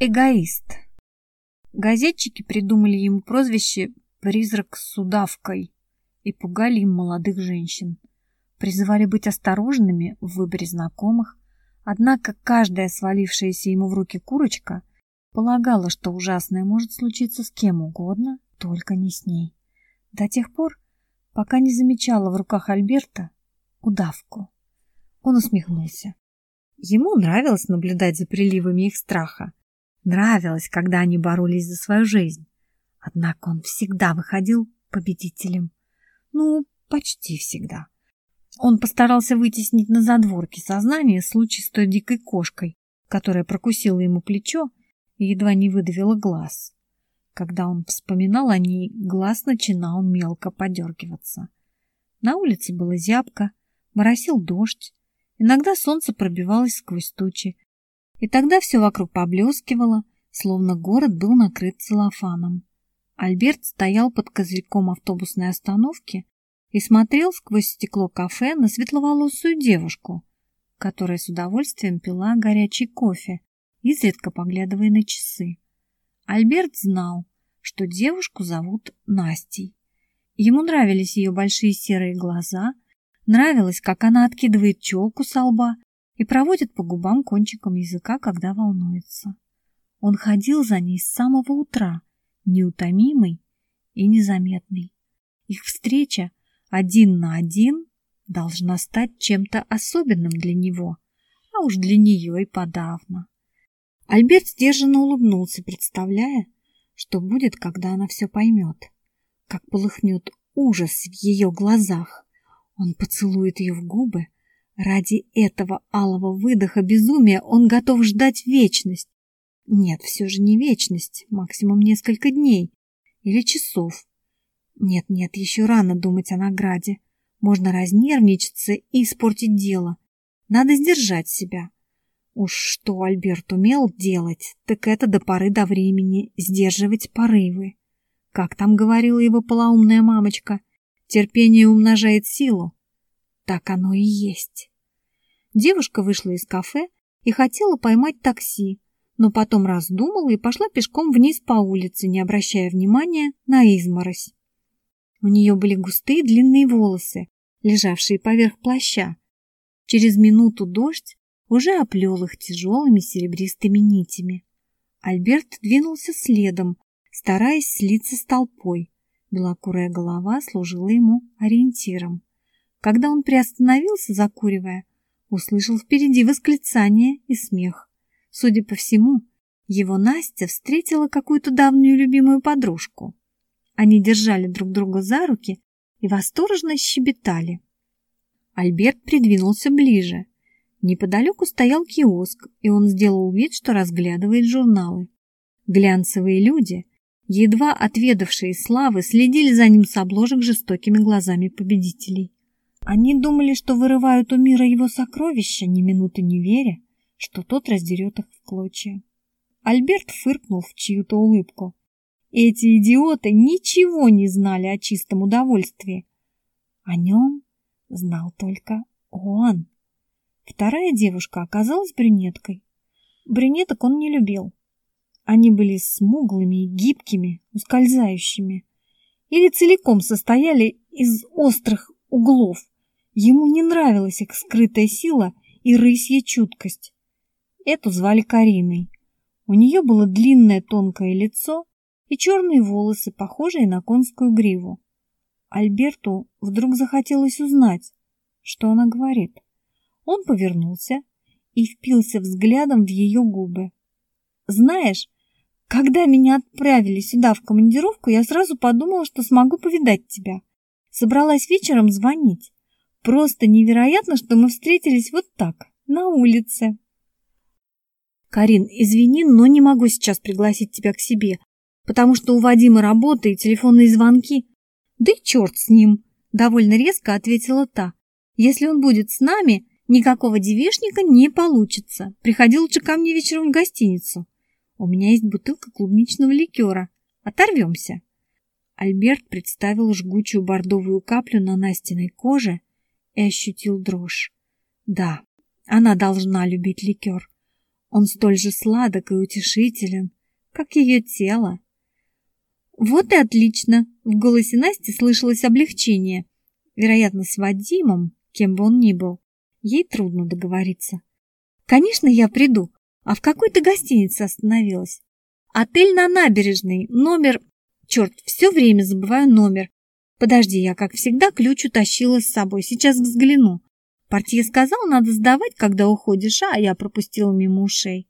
Эгоист. Газетчики придумали ему прозвище «призрак с удавкой» и пугали им молодых женщин. Призывали быть осторожными в выборе знакомых, однако каждая свалившаяся ему в руки курочка полагала, что ужасное может случиться с кем угодно, только не с ней. До тех пор, пока не замечала в руках Альберта удавку. Он усмехнулся. Ему нравилось наблюдать за приливами их страха. Нравилось, когда они боролись за свою жизнь. Однако он всегда выходил победителем. Ну, почти всегда. Он постарался вытеснить на задворке сознание случай с той дикой кошкой, которая прокусила ему плечо и едва не выдавила глаз. Когда он вспоминал о ней, глаз начинал мелко подергиваться. На улице было зябко, моросил дождь, иногда солнце пробивалось сквозь тучи, и тогда все вокруг поблескивало, словно город был накрыт целлофаном. Альберт стоял под козырьком автобусной остановки и смотрел сквозь стекло кафе на светловолосую девушку, которая с удовольствием пила горячий кофе, изредка поглядывая на часы. Альберт знал, что девушку зовут Настей. Ему нравились ее большие серые глаза, нравилось, как она откидывает челку со лба и проводит по губам кончиком языка, когда волнуется. Он ходил за ней с самого утра, неутомимый и незаметный. Их встреча один на один должна стать чем-то особенным для него, а уж для нее и подавно. Альберт сдержанно улыбнулся, представляя, что будет, когда она все поймет, как полыхнет ужас в ее глазах. Он поцелует ее в губы. Ради этого алого выдоха безумия он готов ждать вечность. Нет, все же не вечность, максимум несколько дней или часов. Нет-нет, еще рано думать о награде. Можно разнервничаться и испортить дело. Надо сдержать себя. Уж что Альберт умел делать, так это до поры до времени сдерживать порывы. Как там говорила его полоумная мамочка, терпение умножает силу. Так оно и есть. Девушка вышла из кафе и хотела поймать такси, но потом раздумала и пошла пешком вниз по улице, не обращая внимания на изморозь. У нее были густые длинные волосы, лежавшие поверх плаща. Через минуту дождь уже оплел их тяжелыми серебристыми нитями. Альберт двинулся следом, стараясь слиться с толпой. Белокурая голова служила ему ориентиром. Когда он приостановился, закуривая, услышал впереди восклицание и смех. Судя по всему, его Настя встретила какую-то давнюю любимую подружку. Они держали друг друга за руки и восторженно щебетали. Альберт придвинулся ближе. Неподалеку стоял киоск, и он сделал вид, что разглядывает журналы. Глянцевые люди, едва отведавшие славы, следили за ним с обложек жестокими глазами победителей. Они думали, что вырывают у мира его сокровища, ни минуты не веря, что тот раздерет их в клочья. Альберт фыркнул в чью-то улыбку. Эти идиоты ничего не знали о чистом удовольствии. О нем знал только он. Вторая девушка оказалась брюнеткой. Брюнеток он не любил. Они были смуглыми и гибкими, ускользающими. Или целиком состояли из острых углов. Ему не нравилась их скрытая сила и рысья чуткость. Эту звали Кариной. У нее было длинное тонкое лицо и черные волосы, похожие на конскую гриву. Альберту вдруг захотелось узнать, что она говорит. Он повернулся и впился взглядом в ее губы. «Знаешь, когда меня отправили сюда в командировку, я сразу подумала, что смогу повидать тебя. Собралась вечером звонить. Просто невероятно, что мы встретились вот так, на улице». «Карин, извини, но не могу сейчас пригласить тебя к себе, потому что у Вадима работа и телефонные звонки». «Да и черт с ним!» — довольно резко ответила та. «Если он будет с нами, Никакого девишника не получится. Приходи лучше ко мне вечером в гостиницу. У меня есть бутылка клубничного ликера. Оторвемся. Альберт представил жгучую бордовую каплю на Настиной коже и ощутил дрожь. Да, она должна любить ликер. Он столь же сладок и утешителен, как ее тело. Вот и отлично. В голосе Насти слышалось облегчение. Вероятно, с Вадимом, кем бы он ни был, ей трудно договориться. Конечно, я приду. А в какой то гостинице остановилась? Отель на набережной, номер... Черт, все время забываю номер. Подожди, я, как всегда, ключ утащила с собой. Сейчас взгляну. Портье сказал, надо сдавать, когда уходишь, а я пропустила мимо ушей.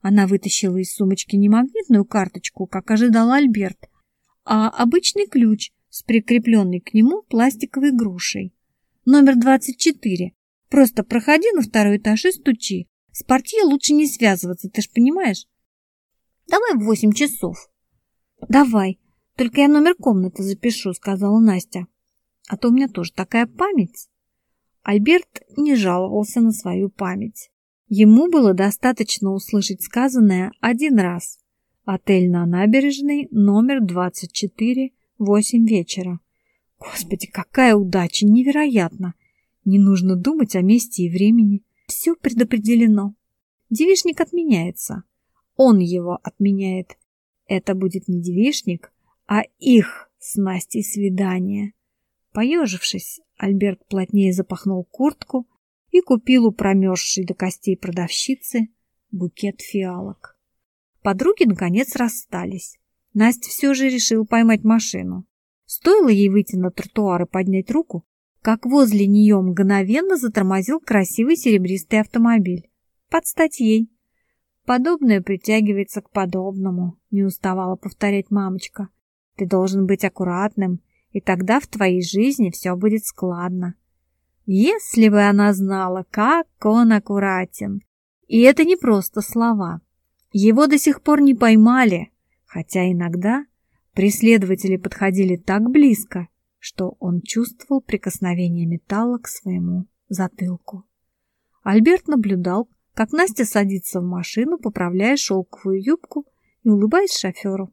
Она вытащила из сумочки не магнитную карточку, как ожидал Альберт, а обычный ключ с прикрепленной к нему пластиковой грушей. Номер 24. Просто проходи на второй этаж и стучи. С портье лучше не связываться, ты ж понимаешь? Давай в восемь часов. Давай, только я номер комнаты запишу, сказала Настя. А то у меня тоже такая память. Альберт не жаловался на свою память. Ему было достаточно услышать сказанное один раз. Отель на набережной, номер 24, 8 вечера. Господи, какая удача, невероятно! Не нужно думать о месте и времени. Все предопределено. Девишник отменяется. Он его отменяет. Это будет не девишник, а их с Настей свидание. Поежившись, Альберт плотнее запахнул куртку и купил у промерзшей до костей продавщицы букет фиалок. Подруги, наконец, расстались. Настя все же решила поймать машину. Стоило ей выйти на тротуар и поднять руку, как возле нее мгновенно затормозил красивый серебристый автомобиль. Под стать ей. Подобное притягивается к подобному, не уставала повторять мамочка. Ты должен быть аккуратным, и тогда в твоей жизни все будет складно. Если бы она знала, как он аккуратен. И это не просто слова. Его до сих пор не поймали, хотя иногда преследователи подходили так близко, что он чувствовал прикосновение металла к своему затылку. Альберт наблюдал, как Настя садится в машину, поправляя шелковую юбку и улыбаясь шоферу.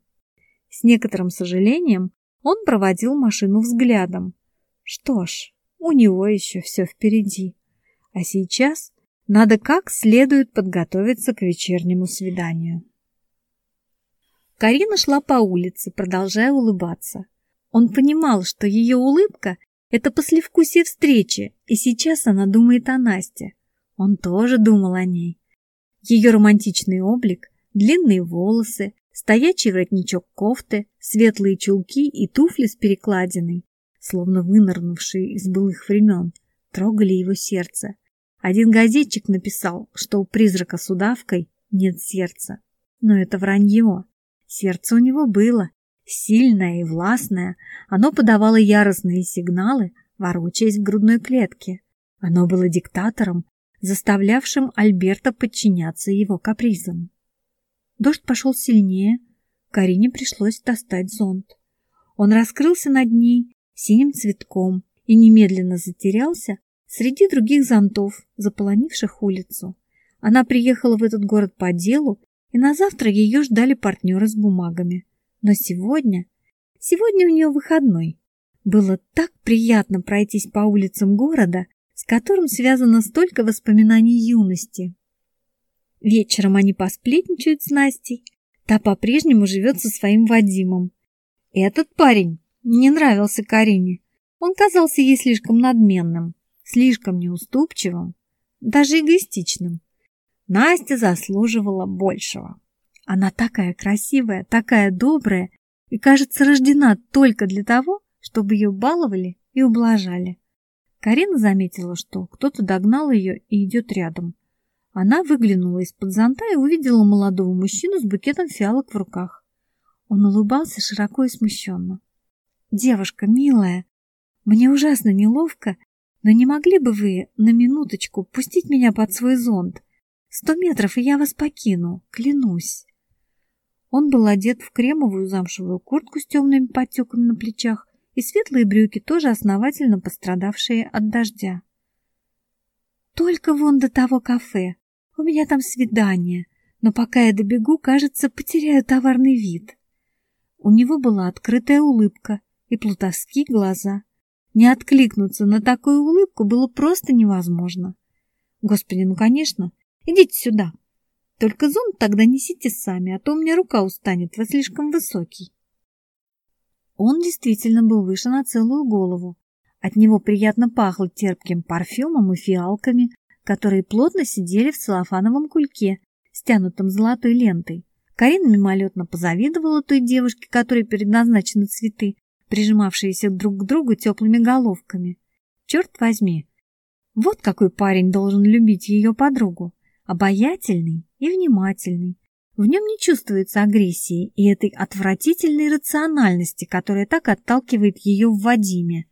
С некоторым сожалением он проводил машину взглядом. Что ж, у него еще все впереди. А сейчас надо как следует подготовиться к вечернему свиданию. Карина шла по улице, продолжая улыбаться. Он понимал, что ее улыбка – это послевкусие встречи, и сейчас она думает о Насте. Он тоже думал о ней. Ее романтичный облик, длинные волосы, стоячий воротничок кофты, светлые чулки и туфли с перекладиной словно вынырнувшие из былых времен, трогали его сердце. Один газетчик написал, что у призрака с удавкой нет сердца. Но это вранье. Сердце у него было, сильное и властное. Оно подавало яростные сигналы, ворочаясь в грудной клетке. Оно было диктатором, заставлявшим Альберта подчиняться его капризам. Дождь пошел сильнее, Карине пришлось достать зонт. Он раскрылся над ней синим цветком и немедленно затерялся среди других зонтов, заполонивших улицу. Она приехала в этот город по делу, и на завтра ее ждали партнеры с бумагами. Но сегодня... Сегодня у нее выходной. Было так приятно пройтись по улицам города, с которым связано столько воспоминаний юности. Вечером они посплетничают с Настей. Та по-прежнему живет со своим Вадимом. Этот парень не нравился Карине. Он казался ей слишком надменным, слишком неуступчивым, даже эгоистичным. Настя заслуживала большего. Она такая красивая, такая добрая и, кажется, рождена только для того, чтобы ее баловали и ублажали. Карина заметила, что кто-то догнал ее и идет рядом. Она выглянула из-под зонта и увидела молодого мужчину с букетом фиалок в руках. Он улыбался широко и смущенно. «Девушка, милая, мне ужасно неловко, но не могли бы вы на минуточку пустить меня под свой зонт? Сто метров, и я вас покину, клянусь». Он был одет в кремовую замшевую куртку с темными подтеками на плечах и светлые брюки, тоже основательно пострадавшие от дождя. «Только вон до того кафе. У меня там свидание, но пока я добегу, кажется, потеряю товарный вид». У него была открытая улыбка, и плутовские глаза. Не откликнуться на такую улыбку было просто невозможно. Господи, ну конечно, идите сюда. Только зонт тогда несите сами, а то у меня рука устанет, вы слишком высокий. Он действительно был выше на целую голову. От него приятно пахло терпким парфюмом и фиалками, которые плотно сидели в целлофановом кульке, стянутом золотой лентой. Карина мимолетно позавидовала той девушке, которой предназначены цветы, прижимавшиеся друг к другу теплыми головками. Черт возьми, вот какой парень должен любить ее подругу. Обаятельный и внимательный. В нем не чувствуется агрессии и этой отвратительной рациональности, которая так отталкивает ее в Вадиме.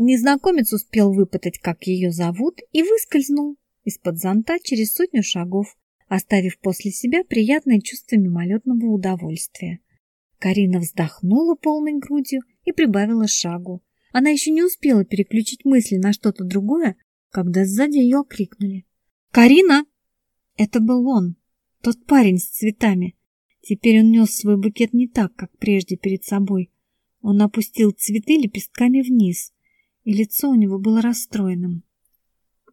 Незнакомец успел выпытать, как ее зовут, и выскользнул из-под зонта через сотню шагов, оставив после себя приятное чувство мимолетного удовольствия. Карина вздохнула полной грудью и прибавила шагу. Она еще не успела переключить мысли на что-то другое, когда сзади ее окрикнули. «Карина!» Это был он, тот парень с цветами. Теперь он нес свой букет не так, как прежде перед собой. Он опустил цветы лепестками вниз, и лицо у него было расстроенным.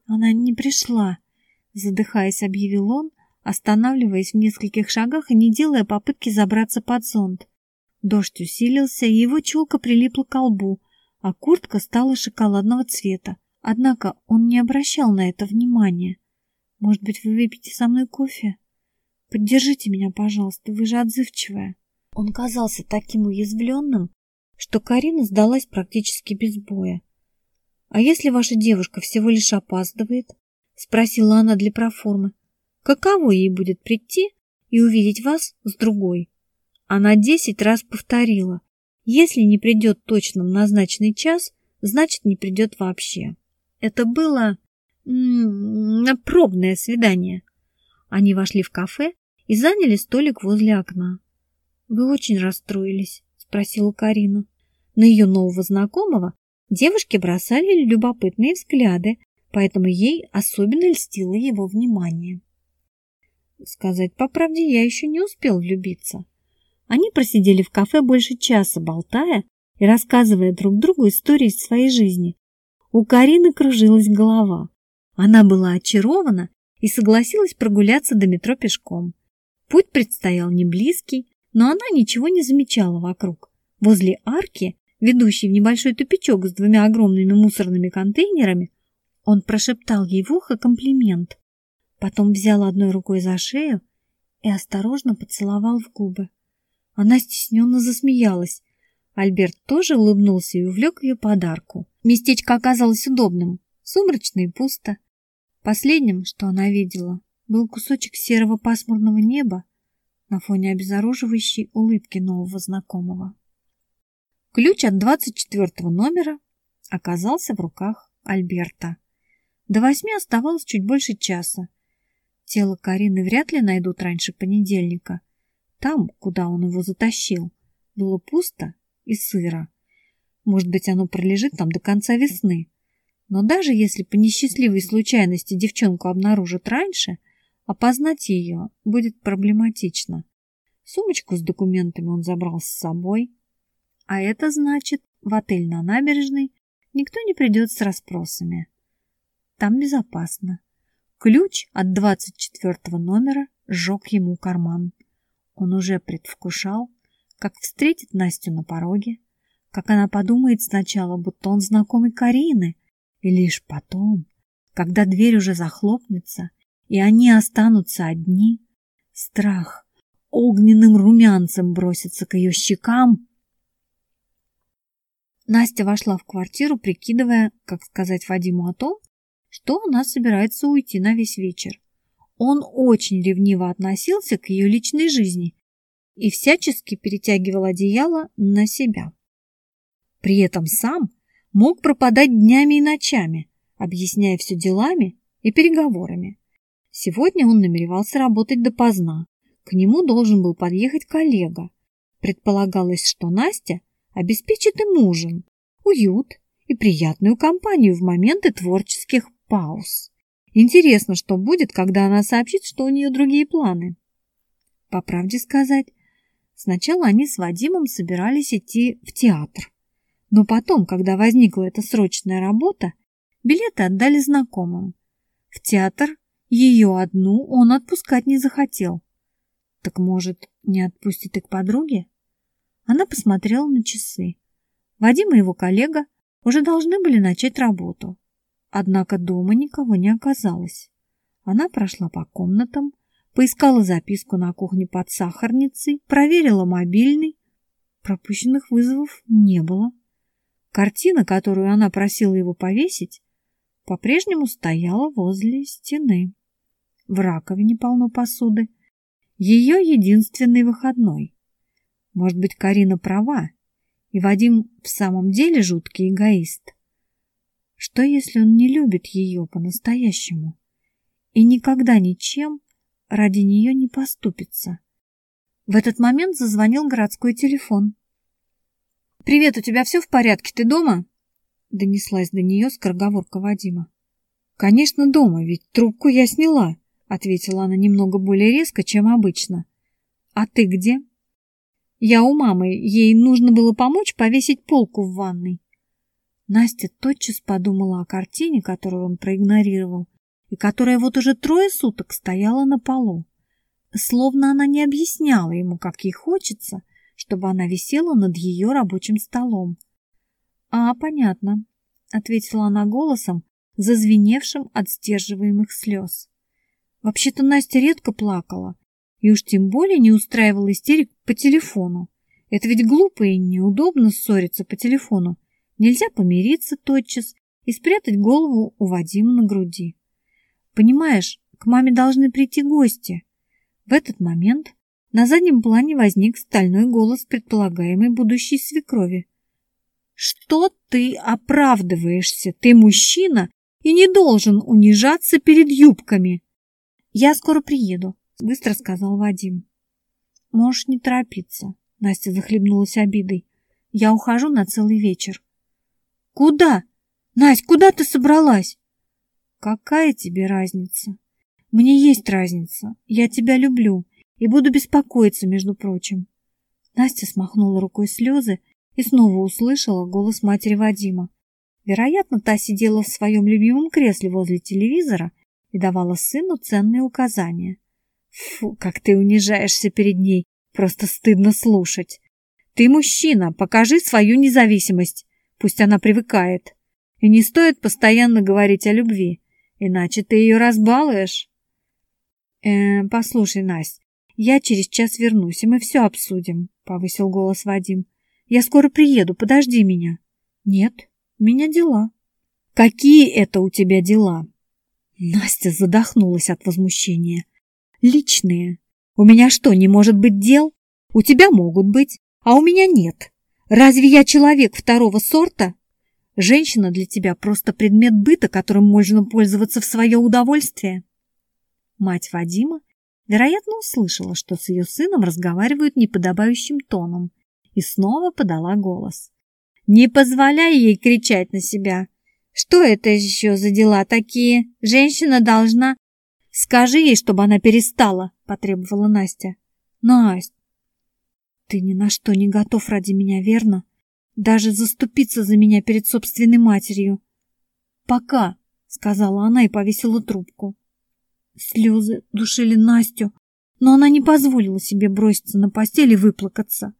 «Она не пришла», — задыхаясь, объявил он, останавливаясь в нескольких шагах и не делая попытки забраться под зонт. Дождь усилился, и его челка прилипла к лбу, а куртка стала шоколадного цвета. Однако он не обращал на это внимания. «Может быть, вы выпьете со мной кофе? Поддержите меня, пожалуйста, вы же отзывчивая». Он казался таким уязвленным, что Карина сдалась практически без боя. «А если ваша девушка всего лишь опаздывает?» — спросила она для проформы. Каково ей будет прийти и увидеть вас с другой? Она десять раз повторила. Если не придет точно в назначенный час, значит не придет вообще. Это было м -м, пробное свидание. Они вошли в кафе и заняли столик возле окна. «Вы очень расстроились?» – спросила Карина. На ее нового знакомого девушки бросали любопытные взгляды, поэтому ей особенно льстило его внимание. Сказать по правде, я еще не успел влюбиться. Они просидели в кафе больше часа, болтая и рассказывая друг другу истории из своей жизни. У Карины кружилась голова. Она была очарована и согласилась прогуляться до метро пешком. Путь предстоял не близкий, но она ничего не замечала вокруг. Возле арки, ведущей в небольшой тупичок с двумя огромными мусорными контейнерами, он прошептал ей в ухо комплимент. Потом взял одной рукой за шею и осторожно поцеловал в губы. Она стесненно засмеялась. Альберт тоже улыбнулся и увлек ее подарку. Местечко оказалось удобным, сумрачно и пусто. Последним, что она видела, был кусочек серого пасмурного неба на фоне обезоруживающей улыбки нового знакомого. Ключ от 24 номера оказался в руках Альберта. До восьми оставалось чуть больше часа, Тело Карины вряд ли найдут раньше понедельника. Там, куда он его затащил, было пусто и сыро. Может быть, оно пролежит там до конца весны. Но даже если по несчастливой случайности девчонку обнаружат раньше, опознать ее будет проблематично. Сумочку с документами он забрал с собой. А это значит, в отель на набережной никто не придет с расспросами. Там безопасно. Ключ от 24 номера сжег ему карман. Он уже предвкушал, как встретит Настю на пороге, как она подумает сначала, будто он знакомый Карины, и лишь потом, когда дверь уже захлопнется, и они останутся одни, страх огненным румянцем бросится к ее щекам. Настя вошла в квартиру, прикидывая, как сказать Вадиму о том, что она собирается уйти на весь вечер. Он очень ревниво относился к ее личной жизни и всячески перетягивал одеяло на себя. При этом сам мог пропадать днями и ночами, объясняя все делами и переговорами. Сегодня он намеревался работать допоздна. К нему должен был подъехать коллега. Предполагалось, что Настя обеспечит им ужин, уют и приятную компанию в моменты творческих пауз. Интересно, что будет, когда она сообщит, что у нее другие планы. По правде сказать, сначала они с Вадимом собирались идти в театр. Но потом, когда возникла эта срочная работа, билеты отдали знакомым. В театр Ее одну он отпускать не захотел. Так, может, не отпустит и к подруге? Она посмотрела на часы. Вадим и его коллега уже должны были начать работу. Однако дома никого не оказалось. Она прошла по комнатам, поискала записку на кухне под сахарницей, проверила мобильный. Пропущенных вызовов не было. Картина, которую она просила его повесить, по-прежнему стояла возле стены. В раковине полно посуды. Ее единственный выходной. Может быть, Карина права, и Вадим в самом деле жуткий эгоист. Что, если он не любит ее по-настоящему и никогда ничем ради нее не поступится? В этот момент зазвонил городской телефон. «Привет, у тебя все в порядке? Ты дома?» Донеслась до нее скороговорка Вадима. «Конечно, дома, ведь трубку я сняла», — ответила она немного более резко, чем обычно. «А ты где?» Я у мамы, ей нужно было помочь повесить полку в ванной. Настя тотчас подумала о картине, которую он проигнорировал, и которая вот уже трое суток стояла на полу. Словно она не объясняла ему, как ей хочется, чтобы она висела над ее рабочим столом. «А, понятно», — ответила она голосом, зазвеневшим от сдерживаемых слез. Вообще-то Настя редко плакала, и уж тем более не устраивал истерик по телефону. Это ведь глупо и неудобно ссориться по телефону. Нельзя помириться тотчас и спрятать голову у Вадима на груди. Понимаешь, к маме должны прийти гости. В этот момент на заднем плане возник стальной голос предполагаемой будущей свекрови. «Что ты оправдываешься? Ты мужчина и не должен унижаться перед юбками!» «Я скоро приеду», — быстро сказал Вадим. «Можешь не торопиться», — Настя захлебнулась обидой. «Я ухожу на целый вечер». «Куда? Настя, куда ты собралась?» «Какая тебе разница?» «Мне есть разница. Я тебя люблю и буду беспокоиться, между прочим». Настя смахнула рукой слезы и снова услышала голос матери Вадима. Вероятно, та сидела в своем любимом кресле возле телевизора и давала сыну ценные указания. Фу, как ты унижаешься перед ней. Просто стыдно слушать. Ты мужчина, покажи свою независимость. Пусть она привыкает. И не стоит постоянно говорить о любви, иначе ты ее разбалуешь. Э, послушай, Настя, я через час вернусь, и мы все обсудим, повысил голос Вадим. Я скоро приеду, подожди меня. Нет, у меня дела. Какие это у тебя дела? Настя задохнулась от возмущения. Личные. У меня что, не может быть дел? У тебя могут быть, а у меня нет. Разве я человек второго сорта? Женщина для тебя просто предмет быта, которым можно пользоваться в свое удовольствие. Мать Вадима, вероятно, услышала, что с ее сыном разговаривают неподобающим тоном, и снова подала голос. «Не позволяй ей кричать на себя. Что это еще за дела такие? Женщина должна Скажи ей, чтобы она перестала, потребовала Настя. Настя, ты ни на что не готов ради меня, верно? Даже заступиться за меня перед собственной матерью. Пока, сказала она и повесила трубку. Слезы душили Настю, но она не позволила себе броситься на постель и выплакаться.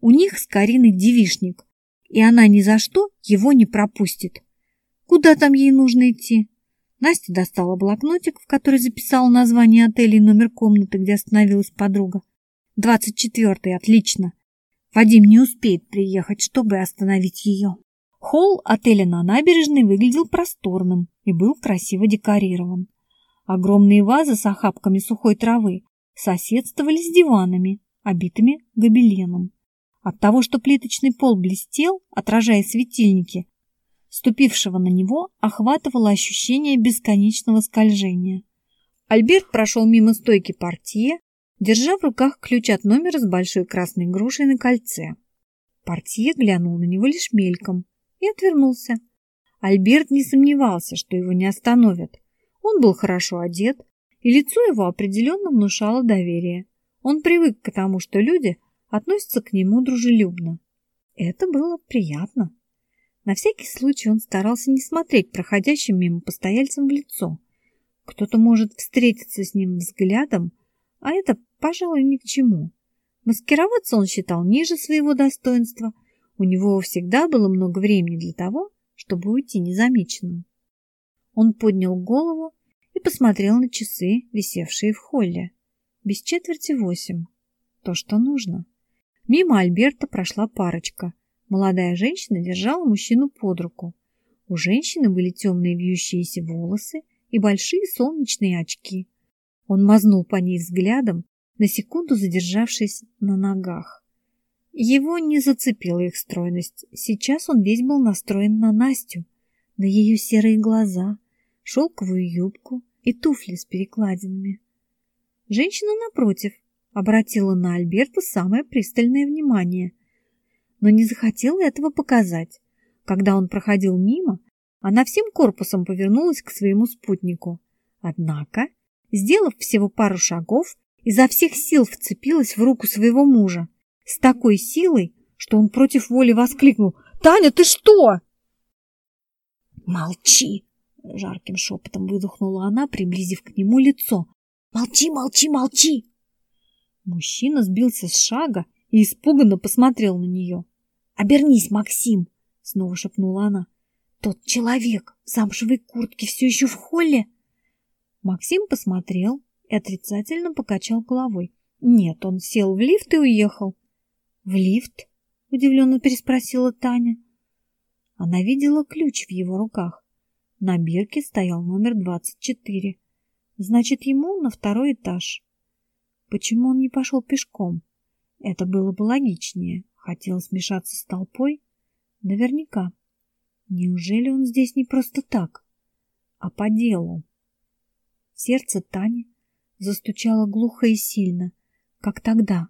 У них с Кариной девишник, и она ни за что его не пропустит. Куда там ей нужно идти? Настя достала блокнотик, в который записала название отеля и номер комнаты, где остановилась подруга. «Двадцать четвертый, отлично. Вадим не успеет приехать, чтобы остановить ее». Холл отеля на набережной выглядел просторным и был красиво декорирован. Огромные вазы с охапками сухой травы соседствовали с диванами, обитыми гобеленом. От того, что плиточный пол блестел, отражая светильники, ступившего на него, охватывало ощущение бесконечного скольжения. Альберт прошел мимо стойки портье, держа в руках ключ от номера с большой красной грушей на кольце. Портье глянул на него лишь мельком и отвернулся. Альберт не сомневался, что его не остановят. Он был хорошо одет, и лицо его определенно внушало доверие. Он привык к тому, что люди относятся к нему дружелюбно. Это было приятно. На всякий случай он старался не смотреть проходящим мимо постояльцам в лицо. Кто-то может встретиться с ним взглядом, а это, пожалуй, ни к чему. Маскироваться он считал ниже своего достоинства. У него всегда было много времени для того, чтобы уйти незамеченным. Он поднял голову и посмотрел на часы, висевшие в холле. Без четверти восемь. То, что нужно. Мимо Альберта прошла парочка. Молодая женщина держала мужчину под руку. У женщины были темные вьющиеся волосы и большие солнечные очки. Он мазнул по ней взглядом, на секунду задержавшись на ногах. Его не зацепила их стройность. Сейчас он весь был настроен на Настю, на ее серые глаза, шелковую юбку и туфли с перекладинами. Женщина, напротив, обратила на Альберта самое пристальное внимание, но не захотела этого показать. Когда он проходил мимо, она всем корпусом повернулась к своему спутнику. Однако, сделав всего пару шагов, изо всех сил вцепилась в руку своего мужа с такой силой, что он против воли воскликнул «Таня, ты что?» «Молчи!» — жарким шепотом выдохнула она, приблизив к нему лицо. «Молчи, молчи, молчи!» Мужчина сбился с шага и испуганно посмотрел на нее. «Обернись, Максим!» — снова шепнула она. «Тот человек в замшевой куртке все еще в холле?» Максим посмотрел и отрицательно покачал головой. «Нет, он сел в лифт и уехал». «В лифт?» — удивленно переспросила Таня. Она видела ключ в его руках. На бирке стоял номер двадцать четыре. Значит, ему на второй этаж. Почему он не пошел пешком? Это было бы логичнее. Хотел смешаться с толпой? Наверняка. Неужели он здесь не просто так, а по делу? Сердце Тани застучало глухо и сильно, как тогда,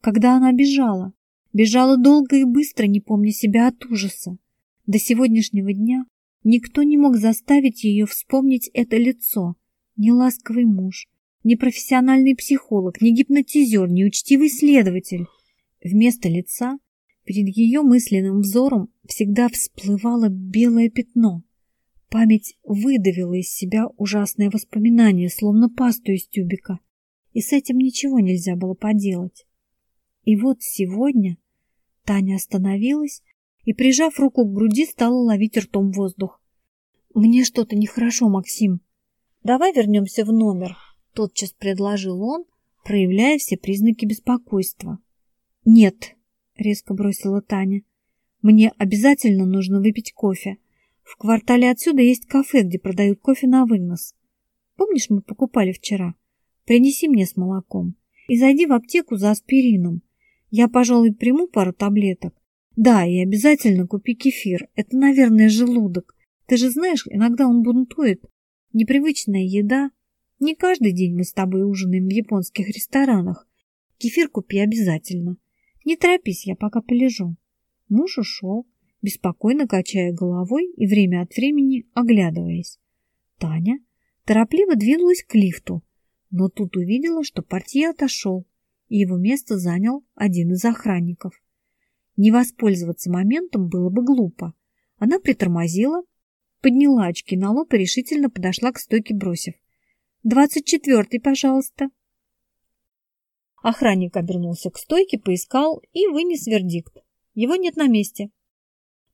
когда она бежала. Бежала долго и быстро, не помня себя от ужаса. До сегодняшнего дня никто не мог заставить ее вспомнить это лицо. Ни ласковый муж, ни профессиональный психолог, ни гипнотизер, ни учтивый следователь. Вместо лица перед ее мысленным взором всегда всплывало белое пятно. Память выдавила из себя ужасное воспоминание, словно пасту из тюбика, и с этим ничего нельзя было поделать. И вот сегодня Таня остановилась и, прижав руку к груди, стала ловить ртом воздух. «Мне что-то нехорошо, Максим. Давай вернемся в номер», Тотчас предложил он, проявляя все признаки беспокойства. «Нет», — резко бросила Таня, — «мне обязательно нужно выпить кофе. В квартале отсюда есть кафе, где продают кофе на вынос. Помнишь, мы покупали вчера? Принеси мне с молоком и зайди в аптеку за аспирином. Я, пожалуй, приму пару таблеток. Да, и обязательно купи кефир. Это, наверное, желудок. Ты же знаешь, иногда он бунтует. Непривычная еда не каждый день мы с тобой ужинаем в японских ресторанах. Кефир купи обязательно. Не торопись, я пока полежу. Муж ушел, беспокойно качая головой и время от времени оглядываясь. Таня торопливо двинулась к лифту, но тут увидела, что портье отошел, и его место занял один из охранников. Не воспользоваться моментом было бы глупо. Она притормозила, подняла очки на лоб и решительно подошла к стойке, бросив. Двадцать четвертый, пожалуйста. Охранник обернулся к стойке, поискал и вынес вердикт. Его нет на месте.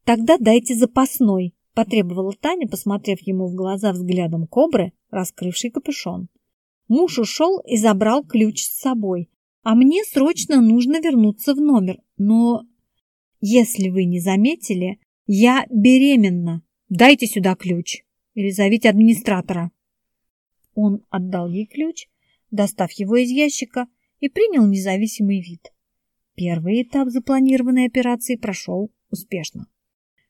Тогда дайте запасной, потребовала Таня, посмотрев ему в глаза взглядом кобры, раскрывший капюшон. Муж ушел и забрал ключ с собой, а мне срочно нужно вернуться в номер. Но, если вы не заметили, я беременна. Дайте сюда ключ или зовите администратора. Он отдал ей ключ, достав его из ящика, и принял независимый вид. Первый этап запланированной операции прошел успешно.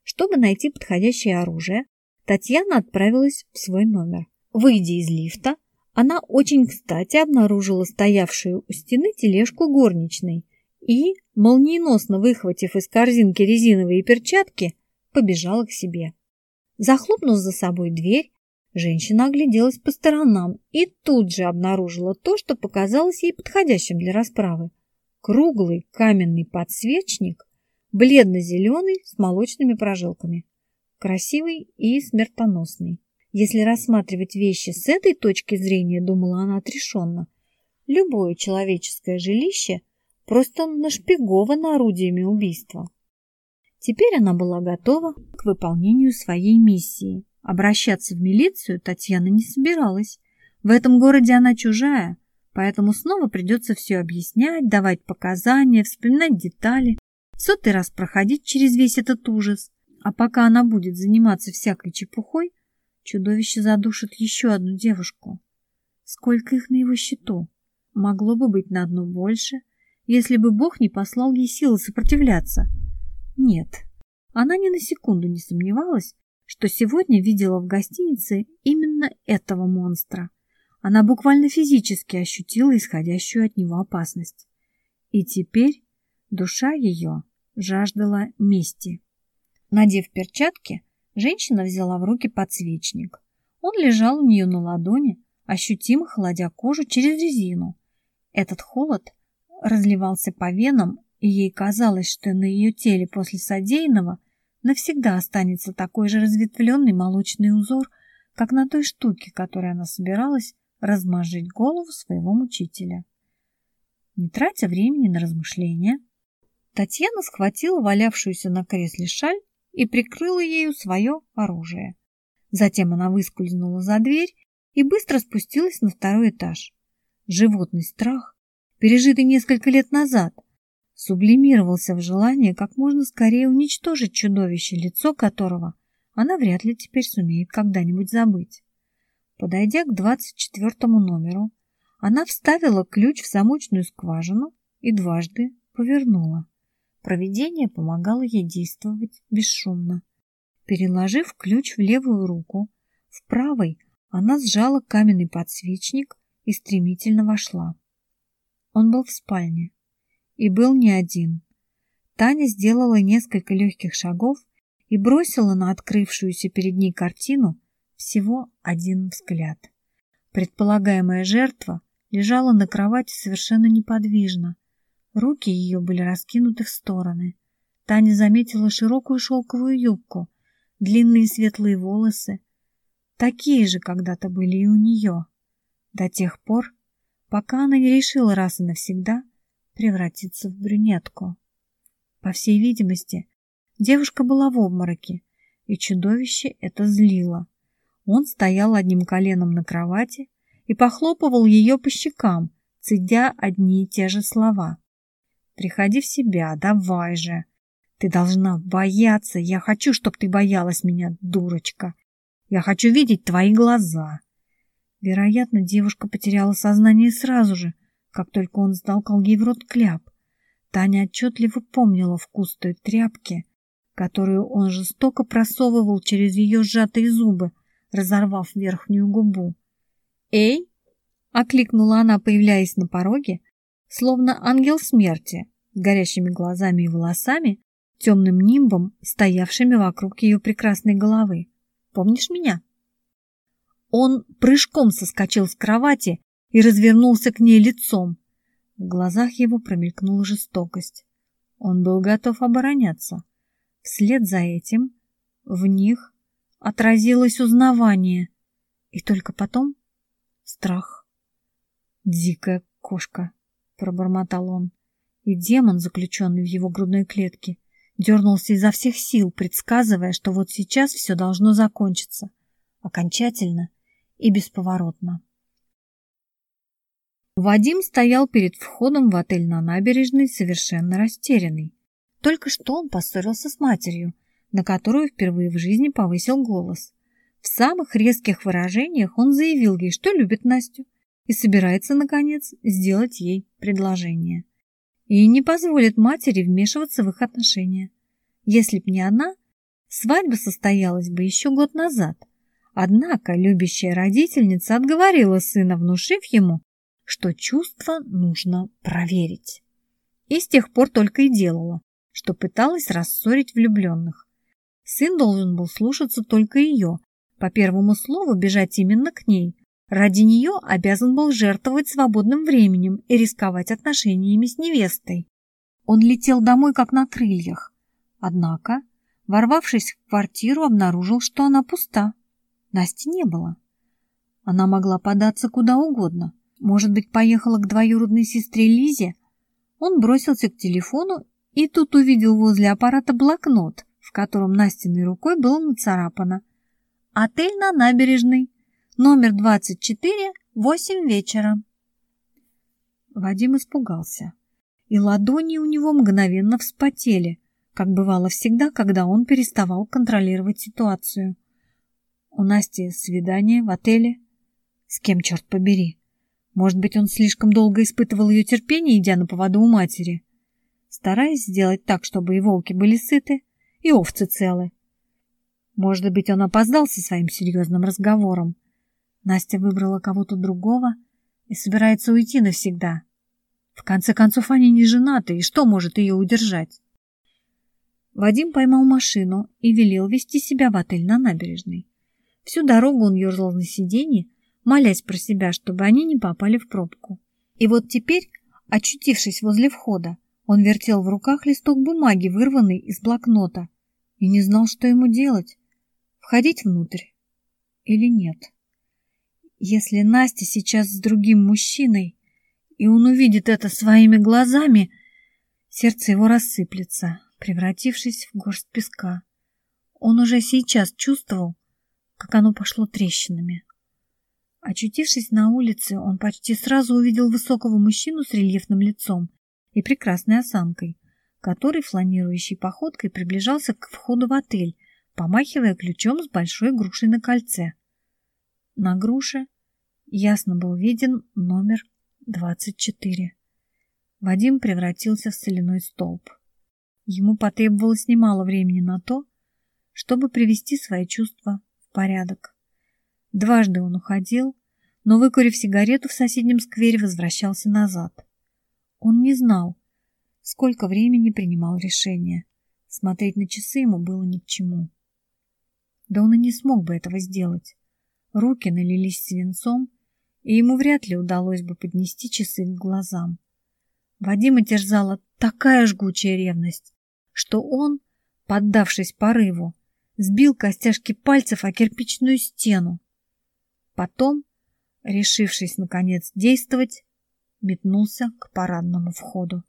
Чтобы найти подходящее оружие, Татьяна отправилась в свой номер. Выйдя из лифта, она очень кстати обнаружила стоявшую у стены тележку горничной и, молниеносно выхватив из корзинки резиновые перчатки, побежала к себе. Захлопнув за собой дверь, Женщина огляделась по сторонам и тут же обнаружила то, что показалось ей подходящим для расправы. Круглый каменный подсвечник, бледно-зеленый с молочными прожилками. Красивый и смертоносный. Если рассматривать вещи с этой точки зрения, думала она отрешенно, любое человеческое жилище просто нашпиговано орудиями убийства. Теперь она была готова к выполнению своей миссии. Обращаться в милицию Татьяна не собиралась. В этом городе она чужая, поэтому снова придется все объяснять, давать показания, вспоминать детали, в сотый раз проходить через весь этот ужас. А пока она будет заниматься всякой чепухой, чудовище задушит еще одну девушку. Сколько их на его счету? Могло бы быть на одну больше, если бы Бог не послал ей силы сопротивляться. Нет, она ни на секунду не сомневалась, что сегодня видела в гостинице именно этого монстра. Она буквально физически ощутила исходящую от него опасность. И теперь душа ее жаждала мести. Надев перчатки, женщина взяла в руки подсвечник. Он лежал у нее на ладони, ощутимо холодя кожу через резину. Этот холод разливался по венам, и ей казалось, что на ее теле после содеянного навсегда останется такой же разветвленный молочный узор, как на той штуке, которой она собиралась размажить голову своего мучителя. Не тратя времени на размышления, Татьяна схватила валявшуюся на кресле шаль и прикрыла ею свое оружие. Затем она выскользнула за дверь и быстро спустилась на второй этаж. Животный страх, пережитый несколько лет назад, сублимировался в желание как можно скорее уничтожить чудовище, лицо которого она вряд ли теперь сумеет когда-нибудь забыть. Подойдя к двадцать четвертому номеру, она вставила ключ в замочную скважину и дважды повернула. Проведение помогало ей действовать бесшумно. Переложив ключ в левую руку, в правой она сжала каменный подсвечник и стремительно вошла. Он был в спальне. И был не один. Таня сделала несколько легких шагов и бросила на открывшуюся перед ней картину всего один взгляд. Предполагаемая жертва лежала на кровати совершенно неподвижно, Руки ее были раскинуты в стороны. Таня заметила широкую шелковую юбку, длинные светлые волосы. Такие же когда-то были и у нее. До тех пор, пока она не решила раз и навсегда превратиться в брюнетку. По всей видимости, девушка была в обмороке, и чудовище это злило. Он стоял одним коленом на кровати и похлопывал ее по щекам, цедя одни и те же слова. Приходи в себя, давай же. Ты должна бояться. Я хочу, чтобы ты боялась меня, дурочка. Я хочу видеть твои глаза. Вероятно, девушка потеряла сознание сразу же, как только он сдал ей в рот кляп. Таня отчетливо помнила вкус той тряпки, которую он жестоко просовывал через ее сжатые зубы, разорвав верхнюю губу. «Эй!» — окликнула она, появляясь на пороге, словно ангел смерти, горящими глазами и волосами, темным нимбом, стоявшими вокруг ее прекрасной головы. «Помнишь меня?» Он прыжком соскочил с кровати и развернулся к ней лицом. В глазах его промелькнула жестокость. Он был готов обороняться. Вслед за этим в них отразилось узнавание, и только потом страх. Дикая кошка пробормотал он. И демон, заключенный в его грудной клетке, дернулся изо всех сил, предсказывая, что вот сейчас все должно закончиться. Окончательно и бесповоротно. Вадим стоял перед входом в отель на набережной совершенно растерянный. Только что он поссорился с матерью, на которую впервые в жизни повысил голос. В самых резких выражениях он заявил ей, что любит Настю, и собирается, наконец, сделать ей предложение. И не позволит матери вмешиваться в их отношения. Если б не она, свадьба состоялась бы еще год назад. Однако любящая родительница отговорила сына, внушив ему, что чувства нужно проверить. И с тех пор только и делала, что пыталась рассорить влюбленных. Сын должен был слушаться только ее, по первому слову бежать именно к ней, Ради нее обязан был жертвовать свободным временем и рисковать отношениями с невестой. Он летел домой как на крыльях. Однако, ворвавшись в квартиру, обнаружил, что она пуста. Насти не было. Она могла податься куда угодно. Может быть, поехала к двоюродной сестре Лизе? Он бросился к телефону и тут увидел возле аппарата блокнот, в котором Настиной рукой было нацарапано. «Отель на набережной. Номер 24, 8 вечера». Вадим испугался, и ладони у него мгновенно вспотели, как бывало всегда, когда он переставал контролировать ситуацию. У Насти свидание в отеле. С кем, черт побери? Может быть, он слишком долго испытывал ее терпение, идя на поводу у матери, стараясь сделать так, чтобы и волки были сыты, и овцы целы. Может быть, он опоздал со своим серьезным разговором. Настя выбрала кого-то другого и собирается уйти навсегда. В конце концов, они не женаты, и что может ее удержать? Вадим поймал машину и велел вести себя в отель на набережной. Всю дорогу он ерзал на сиденье, молясь про себя, чтобы они не попали в пробку. И вот теперь, очутившись возле входа, он вертел в руках листок бумаги, вырванный из блокнота, и не знал, что ему делать. Входить внутрь или нет. Если Настя сейчас с другим мужчиной, и он увидит это своими глазами, сердце его рассыплется, превратившись в горсть песка. Он уже сейчас чувствовал, как оно пошло трещинами. Очутившись на улице, он почти сразу увидел высокого мужчину с рельефным лицом и прекрасной осанкой, который фланирующей походкой приближался к входу в отель, помахивая ключом с большой грушей на кольце. На груше ясно был виден номер 24. Вадим превратился в соляной столб. Ему потребовалось немало времени на то, чтобы привести свои чувства порядок. Дважды он уходил, но, выкурив сигарету в соседнем сквере, возвращался назад. Он не знал, сколько времени принимал решение. Смотреть на часы ему было ни к чему. Да он и не смог бы этого сделать. Руки налились свинцом, и ему вряд ли удалось бы поднести часы к глазам. Вадима терзала такая жгучая ревность, что он, поддавшись порыву, сбил костяшки пальцев о кирпичную стену. Потом, решившись наконец действовать, метнулся к парадному входу.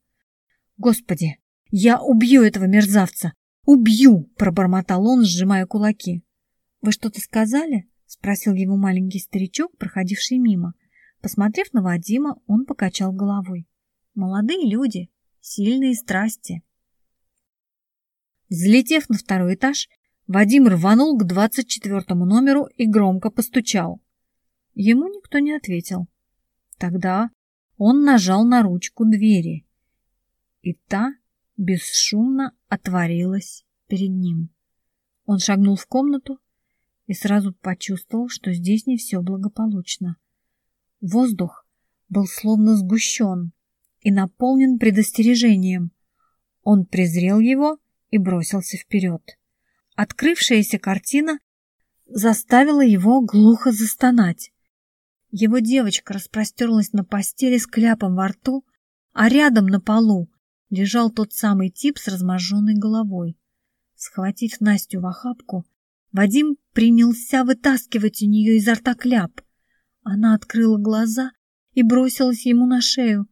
«Господи, я убью этого мерзавца! Убью!» — пробормотал он, сжимая кулаки. «Вы что-то сказали?» — спросил его маленький старичок, проходивший мимо. Посмотрев на Вадима, он покачал головой. «Молодые люди, сильные страсти». Взлетев на второй этаж, Вадим рванул к двадцать четвертому номеру и громко постучал. Ему никто не ответил. Тогда он нажал на ручку двери, и та бесшумно отворилась перед ним. Он шагнул в комнату и сразу почувствовал, что здесь не все благополучно. Воздух был словно сгущен и наполнен предостережением. Он презрел его и бросился вперед. Открывшаяся картина заставила его глухо застонать. Его девочка распростерлась на постели с кляпом во рту, а рядом на полу лежал тот самый тип с разможженной головой. Схватив Настю в охапку, Вадим принялся вытаскивать у нее изо рта кляп. Она открыла глаза и бросилась ему на шею.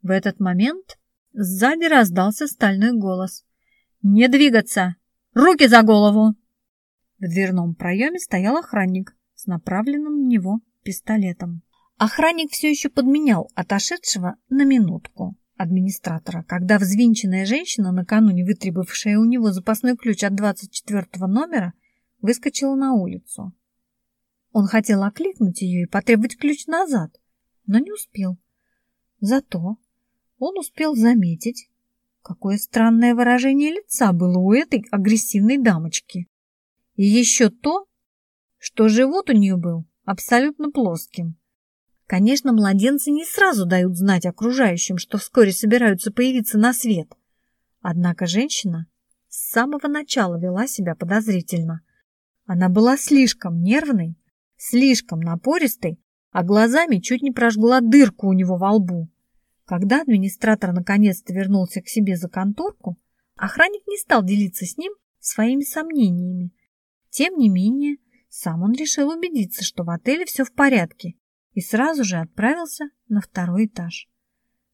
В этот момент сзади раздался стальной голос. «Не двигаться! Руки за голову!» В дверном проеме стоял охранник с направленным на него пистолетом. Охранник все еще подменял отошедшего на минутку администратора, когда взвинченная женщина, накануне вытребовавшая у него запасной ключ от 24 номера, выскочила на улицу. Он хотел окликнуть ее и потребовать ключ назад, но не успел. Зато он успел заметить, Какое странное выражение лица было у этой агрессивной дамочки. И еще то, что живот у нее был абсолютно плоским. Конечно, младенцы не сразу дают знать окружающим, что вскоре собираются появиться на свет. Однако женщина с самого начала вела себя подозрительно. Она была слишком нервной, слишком напористой, а глазами чуть не прожгла дырку у него во лбу. Когда администратор наконец-то вернулся к себе за конторку, охранник не стал делиться с ним своими сомнениями. Тем не менее, Сам он решил убедиться, что в отеле все в порядке, и сразу же отправился на второй этаж.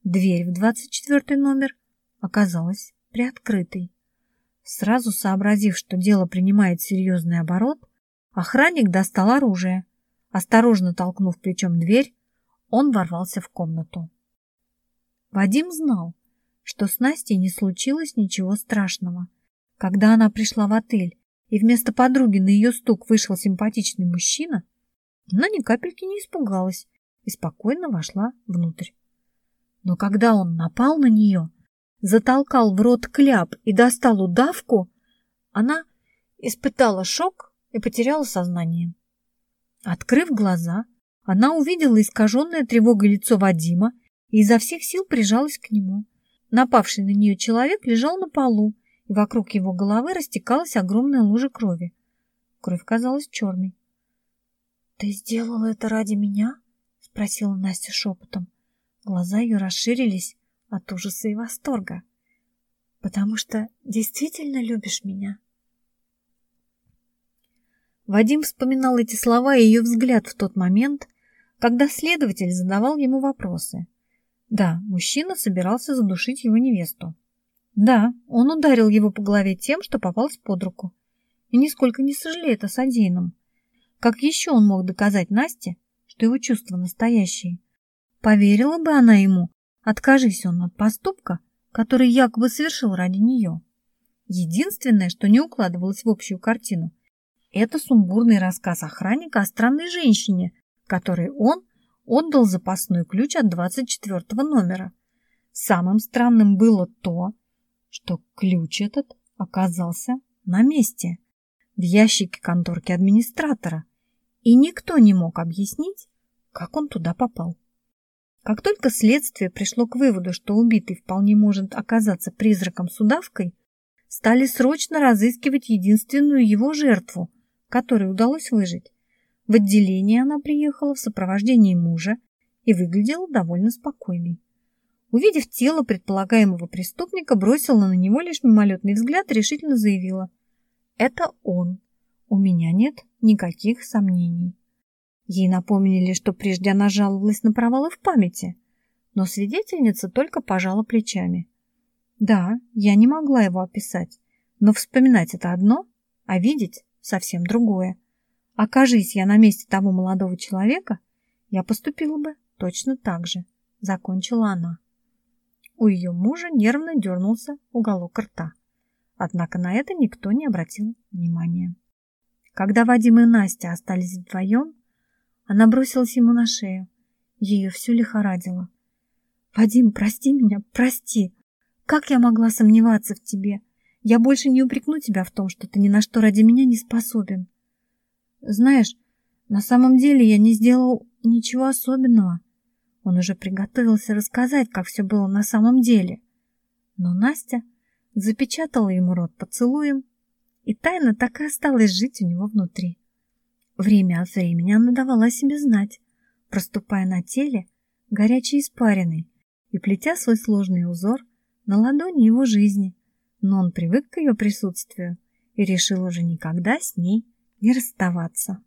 Дверь в 24 номер оказалась приоткрытой. Сразу сообразив, что дело принимает серьезный оборот, охранник достал оружие. Осторожно толкнув плечом дверь, он ворвался в комнату. Вадим знал, что с Настей не случилось ничего страшного. Когда она пришла в отель, и вместо подруги на ее стук вышел симпатичный мужчина, она ни капельки не испугалась и спокойно вошла внутрь. Но когда он напал на нее, затолкал в рот кляп и достал удавку, она испытала шок и потеряла сознание. Открыв глаза, она увидела искаженное тревогой лицо Вадима и изо всех сил прижалась к нему. Напавший на нее человек лежал на полу, и вокруг его головы растекалась огромная лужа крови. Кровь казалась черной. «Ты сделала это ради меня?» — спросила Настя шепотом. Глаза ее расширились от ужаса и восторга. «Потому что действительно любишь меня?» Вадим вспоминал эти слова и ее взгляд в тот момент, когда следователь задавал ему вопросы. Да, мужчина собирался задушить его невесту. Да, он ударил его по голове тем, что попался под руку. И нисколько не сожалеет о содеянном. Как еще он мог доказать Насте, что его чувства настоящие? Поверила бы она ему, откажись он от поступка, который якобы совершил ради нее. Единственное, что не укладывалось в общую картину, это сумбурный рассказ охранника о странной женщине, которой он отдал запасной ключ от 24 номера. Самым странным было то, что ключ этот оказался на месте, в ящике конторки администратора, и никто не мог объяснить, как он туда попал. Как только следствие пришло к выводу, что убитый вполне может оказаться призраком с удавкой, стали срочно разыскивать единственную его жертву, которой удалось выжить. В отделение она приехала в сопровождении мужа и выглядела довольно спокойной. Увидев тело предполагаемого преступника, бросила на него лишь мимолетный взгляд и решительно заявила. «Это он. У меня нет никаких сомнений». Ей напомнили, что прежде она жаловалась на провалы в памяти, но свидетельница только пожала плечами. «Да, я не могла его описать, но вспоминать это одно, а видеть совсем другое. Окажись я на месте того молодого человека, я поступила бы точно так же», — закончила она. У ее мужа нервно дернулся уголок рта. Однако на это никто не обратил внимания. Когда Вадим и Настя остались вдвоем, она бросилась ему на шею. Ее все лихорадило. «Вадим, прости меня, прости! Как я могла сомневаться в тебе? Я больше не упрекну тебя в том, что ты ни на что ради меня не способен. Знаешь, на самом деле я не сделал ничего особенного. Он уже приготовился рассказать, как все было на самом деле. Но Настя запечатала ему рот поцелуем, и тайна так и осталась жить у него внутри. Время от времени она давала себе знать, проступая на теле горячей испариной и плетя свой сложный узор на ладони его жизни, но он привык к ее присутствию и решил уже никогда с ней не расставаться.